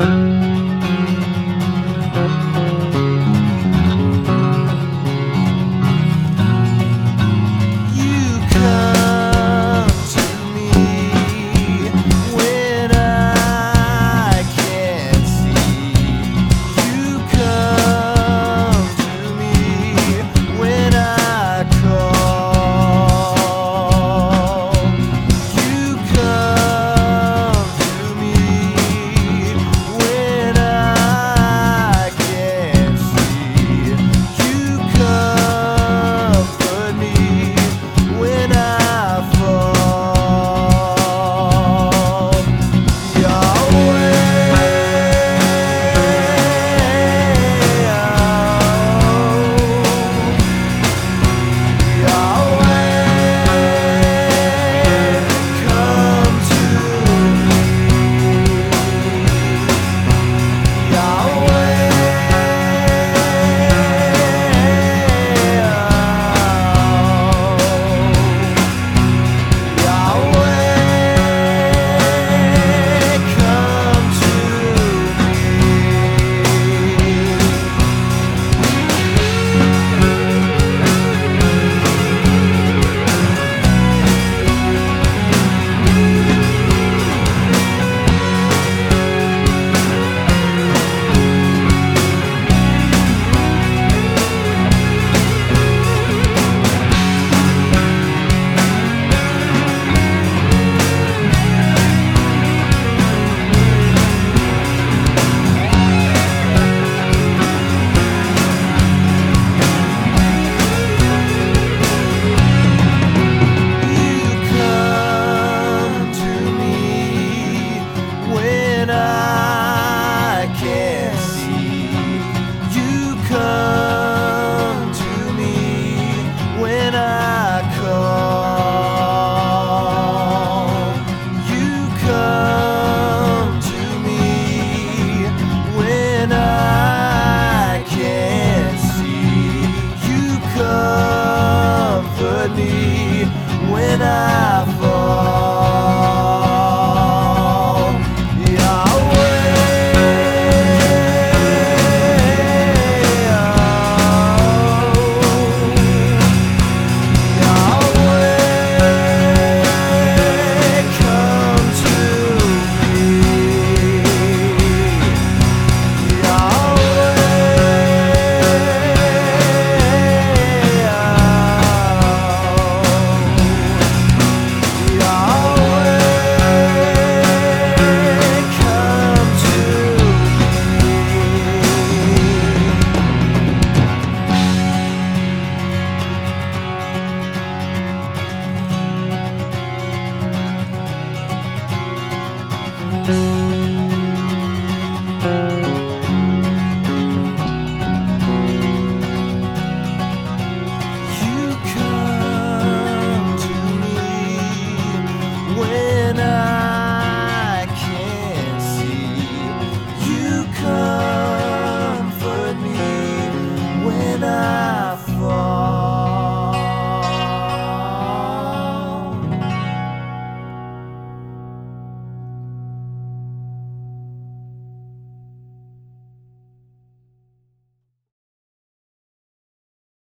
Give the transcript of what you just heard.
Bye.